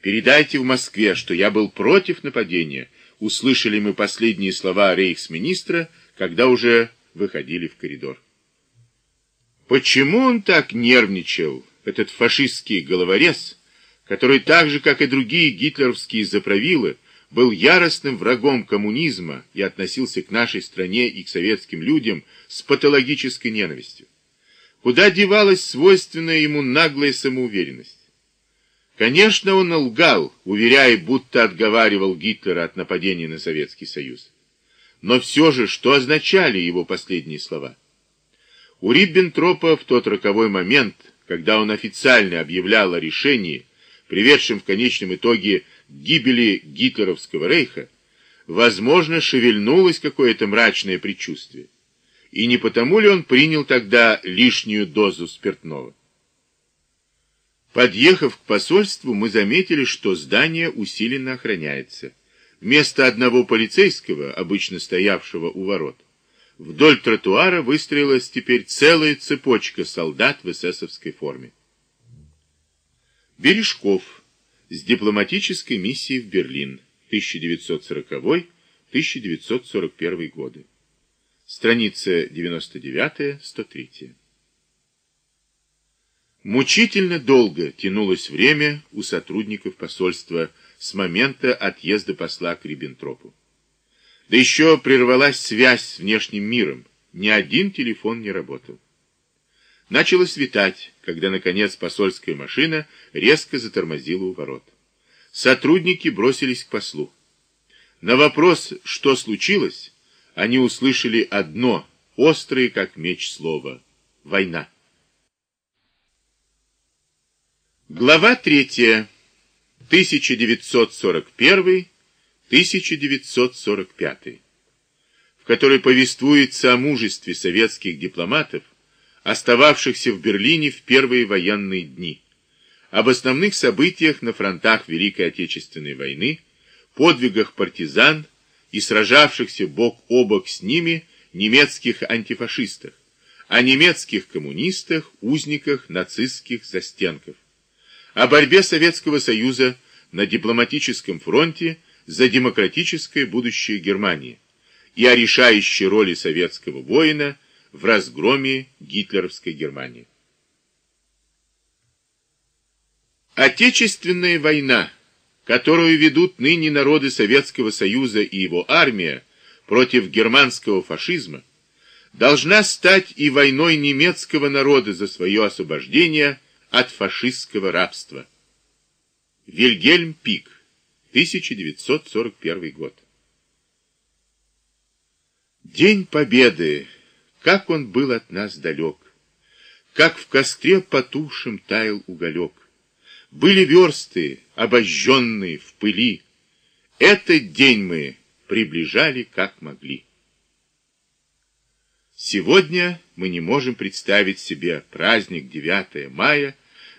Передайте в Москве, что я был против нападения, услышали мы последние слова рейхсминистра, когда уже выходили в коридор. Почему он так нервничал, этот фашистский головорез, который так же, как и другие гитлеровские заправилы, был яростным врагом коммунизма и относился к нашей стране и к советским людям с патологической ненавистью? Куда девалась свойственная ему наглая самоуверенность? Конечно, он лгал, уверяя, будто отговаривал Гитлера от нападения на Советский Союз. Но все же, что означали его последние слова? У Риббентропа в тот роковой момент, когда он официально объявлял о решении, приведшем в конечном итоге к гибели гитлеровского рейха, возможно, шевельнулось какое-то мрачное предчувствие. И не потому ли он принял тогда лишнюю дозу спиртного? Подъехав к посольству, мы заметили, что здание усиленно охраняется. Вместо одного полицейского, обычно стоявшего у ворот, вдоль тротуара выстроилась теперь целая цепочка солдат в эсэсовской форме. Бережков с дипломатической миссией в Берлин 1940-1941 годы. Страница 99-103. Мучительно долго тянулось время у сотрудников посольства с момента отъезда посла к Риббентропу. Да еще прервалась связь с внешним миром, ни один телефон не работал. Начало светать, когда, наконец, посольская машина резко затормозила у ворот. Сотрудники бросились к послу. На вопрос, что случилось, они услышали одно, острое, как меч слово — «Война». Глава 3. 1941-1945, в которой повествуется о мужестве советских дипломатов, остававшихся в Берлине в первые военные дни, об основных событиях на фронтах Великой Отечественной войны, подвигах партизан и сражавшихся бок о бок с ними немецких антифашистах, о немецких коммунистах, узниках нацистских застенков о борьбе Советского Союза на дипломатическом фронте за демократическое будущее Германии и о решающей роли советского воина в разгроме гитлеровской Германии. Отечественная война, которую ведут ныне народы Советского Союза и его армия против германского фашизма, должна стать и войной немецкого народа за свое освобождение от фашистского рабства. Вильгельм Пик, 1941 год. День Победы, как он был от нас далек, как в костре потухшем таял уголек. Были версты, обожженные в пыли. Этот день мы приближали как могли. Сегодня мы не можем представить себе праздник 9 мая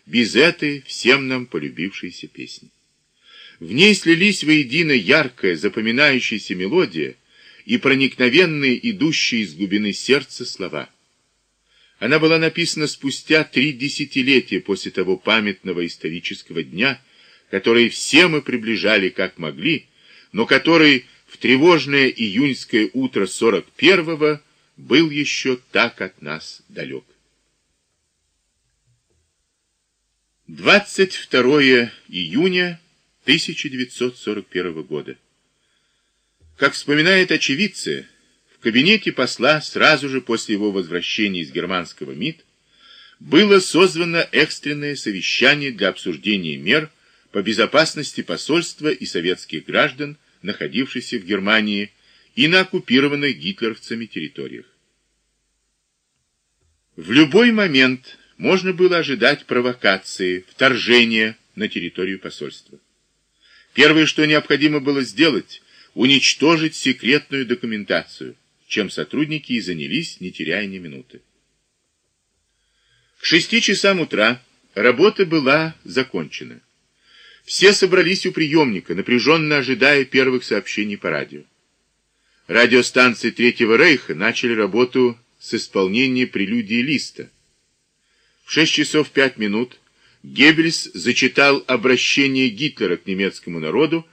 без этой всем нам полюбившейся песни. В ней слились воедино яркая, запоминающаяся мелодия и проникновенные, идущие из глубины сердца слова. Она была написана спустя три десятилетия после того памятного исторического дня, который все мы приближали как могли, но который в тревожное июньское утро 41-го был еще так от нас далек. 22 июня 1941 года. Как вспоминает очевидцы, в кабинете посла сразу же после его возвращения из германского МИД было созвано экстренное совещание для обсуждения мер по безопасности посольства и советских граждан, находившихся в Германии, и на оккупированных гитлеровцами территориях. В любой момент можно было ожидать провокации, вторжения на территорию посольства. Первое, что необходимо было сделать, уничтожить секретную документацию, чем сотрудники и занялись, не теряя ни минуты. К шести часам утра работа была закончена. Все собрались у приемника, напряженно ожидая первых сообщений по радио. Радиостанции Третьего Рейха начали работу с исполнения прелюдии Листа. В 6 часов 5 минут Геббельс зачитал обращение Гитлера к немецкому народу,